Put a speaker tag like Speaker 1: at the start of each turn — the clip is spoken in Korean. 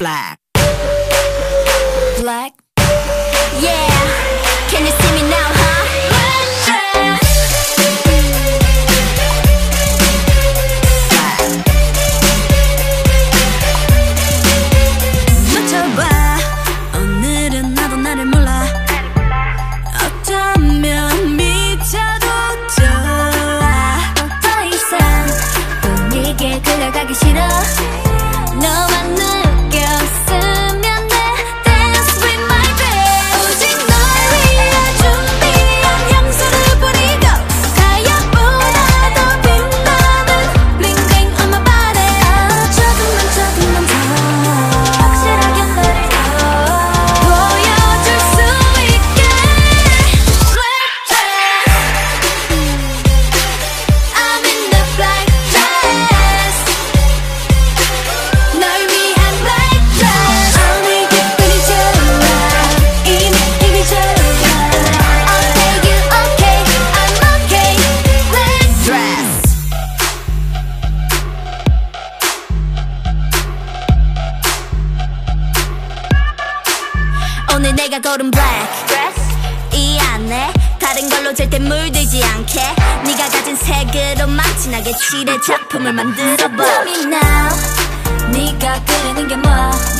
Speaker 1: black.
Speaker 2: Black? Yeah.
Speaker 3: 오늘
Speaker 2: 내가 걸은 black 이 안에 다른 걸로 절대 물들지 않게. 네가 가진 색으로만 진하게 칠해 작품을 만들어봐. Tell me now. 네가 그리는 게뭐?